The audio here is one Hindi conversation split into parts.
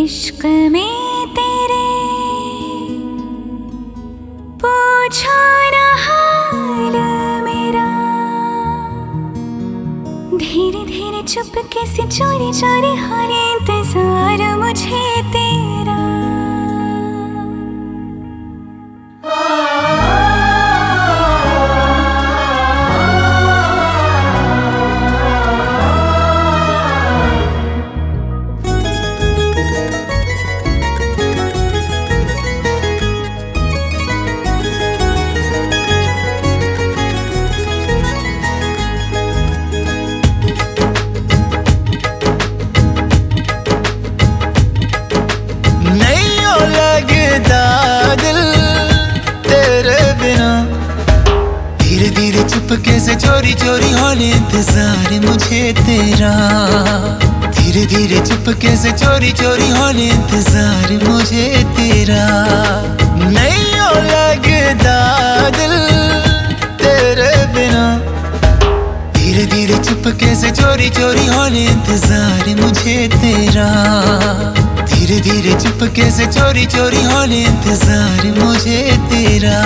इश्क में तेरे पूछो ना हाल मेरा। धीरे धीरे चुप कैसे चोरी चोरी हर इंतज़ार मुझे तेरा से चोरी चोरी होने इंतज़ार मुझे तेरा। धीरे धीरे चुपके से चोरी चोरी होने इंतज़ार मुझे तेरा। नहीं ओ लगदा दिल तेरे बिना। धीरे धीरे चुपके से चोरी चोरी होने इंतज़ार मुझे तेरा। धीरे धीरे चुपके से चोरी चोरी होने इंतज़ार मुझे तेरा।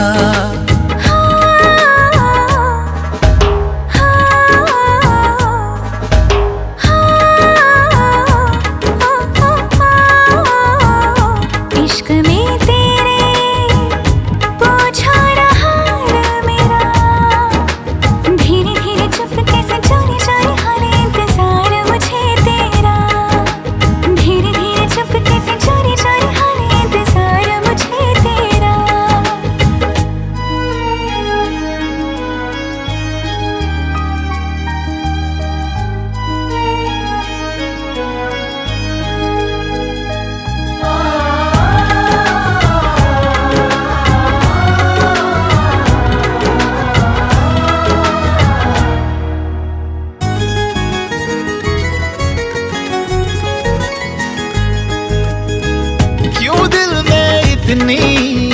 में इतनी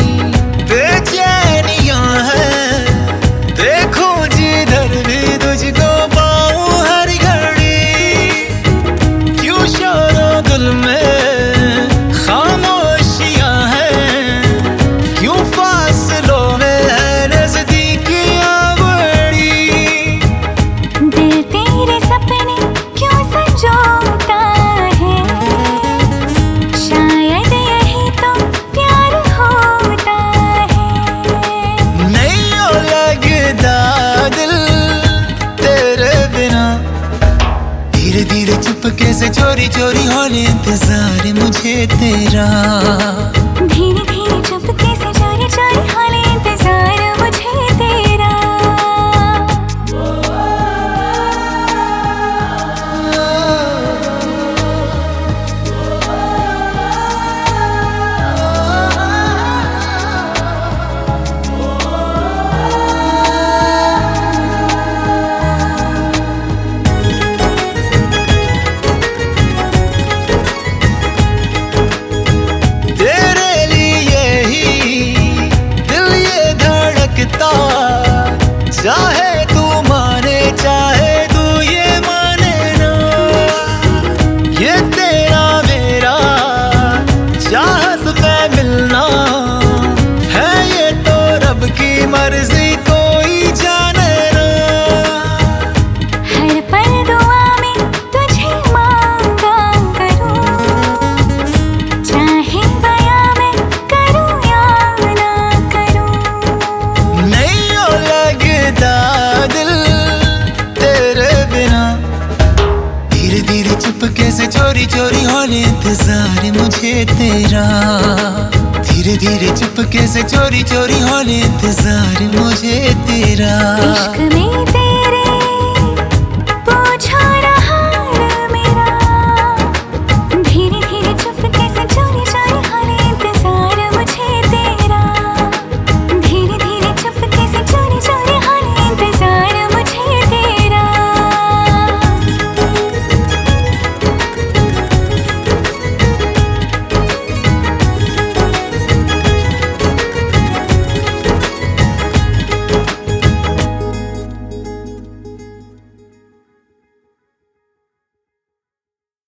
बेचैनियाँ हैं, देखो जिधर भी तुझको पाऊँ हर घड़ी। क्यों शोरों दुल में से चोरी चोरी होने इंतज़ार मुझे तेरा। धीरे धीरे चुपके से चोरी चोरी हाले चुपके से चोरी चोरी होने इंतज़ार मुझे तेरा? धीरे धीरे चुपके से चोरी चोरी होने इंतज़ार मुझे तेरा? इश्क में